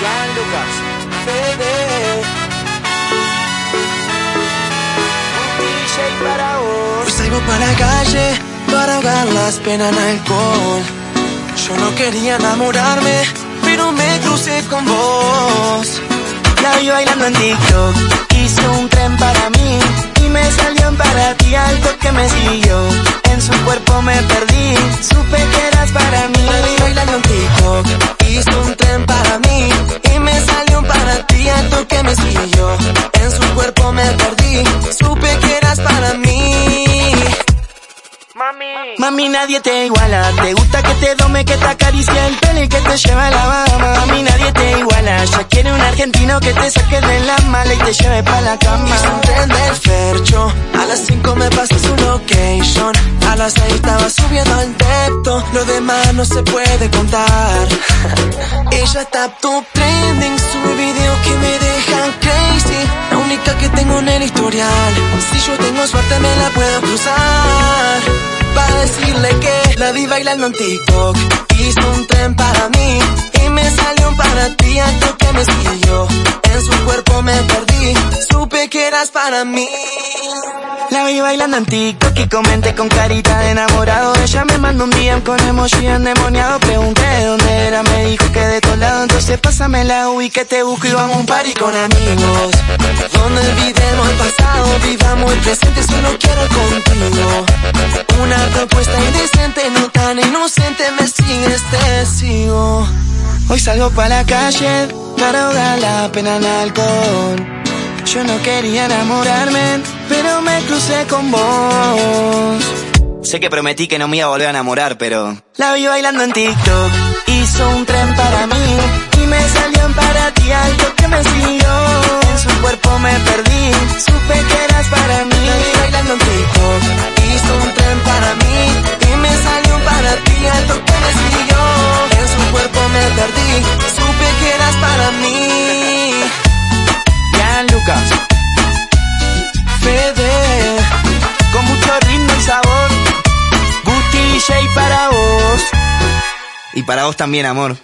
Un DJ para la calle para ahogar las penas en alcohol. Yo no quería enamorarme, pero me crucé con vos. La vi bailando en TikTok, hizo un tren para mí y me salió para ti alto que me siguió. En su cuerpo me perdí, supe que eras para mí. Mami. Nadie te iguala. Te gusta que te dome, que te acaricie el pelo y que te lleve a la Bahama. Mami, nadie te iguala. Ya quiere un argentino que te saque de la mala y te lleve pa' la cama. Tren del fercho. A las 5 me pasó su location. A las 6 estaba subiendo al teto. Lo demás no se puede contar. Ella está top trending. Sube videos que me dejan crazy. La única que tengo en el historial. Si yo tengo suerte me la puedo cruzar. Para decirle que la vi bailando en TikTok. Hizo un tren para mí. Y me salió un para ti alto que me siguió. En su cuerpo me perdí. Supe que eras para mí. La vi bailando en TikTok y comenté con carita de enamorado. Ella me mandó un DM con emoji endemoniado. Pregunté de dónde era, me dijo que de todos lados. Entonces pásame la UI que te busco y vamos a un party con amigos. Donde olvidemos el pasado, vivamos el presente, solo quiero contigo. Propuesta indecente, no tan inocente, me sigues, te sigo. Hoy salgo para la calle para ahogar la pena en alcohol. Yo no quería enamorarme, pero me crucé con vos. Sé que prometí que no me iba a volver a enamorar, pero La vi bailando en TikTok, hizo un Y para vos también, amor.